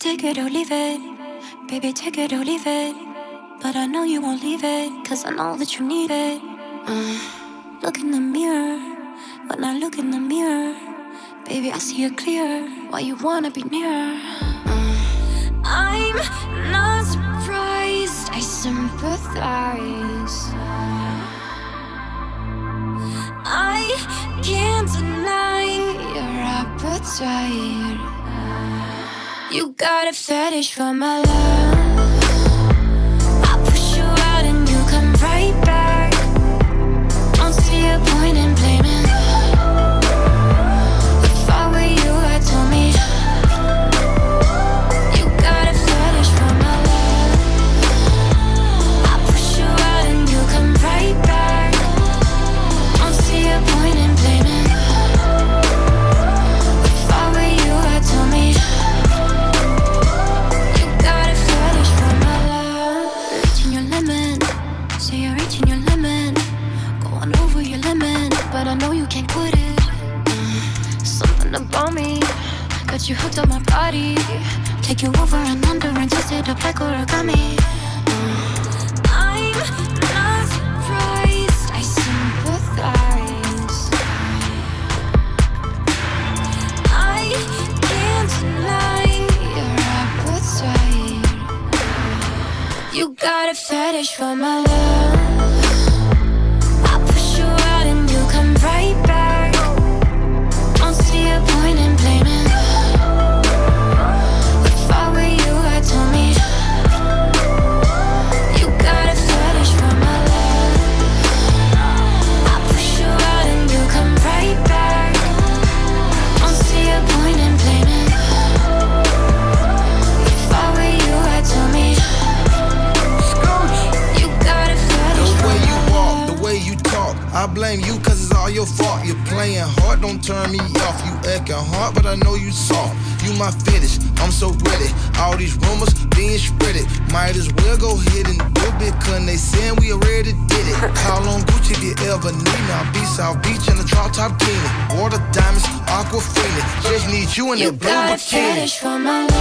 Take it or leave it. Baby, take it or leave it. But I know you won't leave it, cause I know that you need it. Uh, look in the mirror. When I look in the mirror, baby, I see it clear. Why you wanna be near? Uh, I'm not surprised, I sympathize. I can't deny your appetite. You got a fetish for my love. You hooked up my body. Take you over and under and twist it up like origami. I'm not surprised, I sympathize. I can't deny your appetite. You got a fetish for my love. Blame you cause it's all your fault. You're playing hard, don't turn me off. You acting hard, but I know you soft. You my fetish, I'm so ready. All these rumors being spreaded. Might as well go ahead and do it, cause they saying we already did it. Call on Gucci if you ever need me. I'll be South Beach in the drop top bikini. Water diamonds, aquafina. Just need you in You that blue got a bikini. fetish for my love.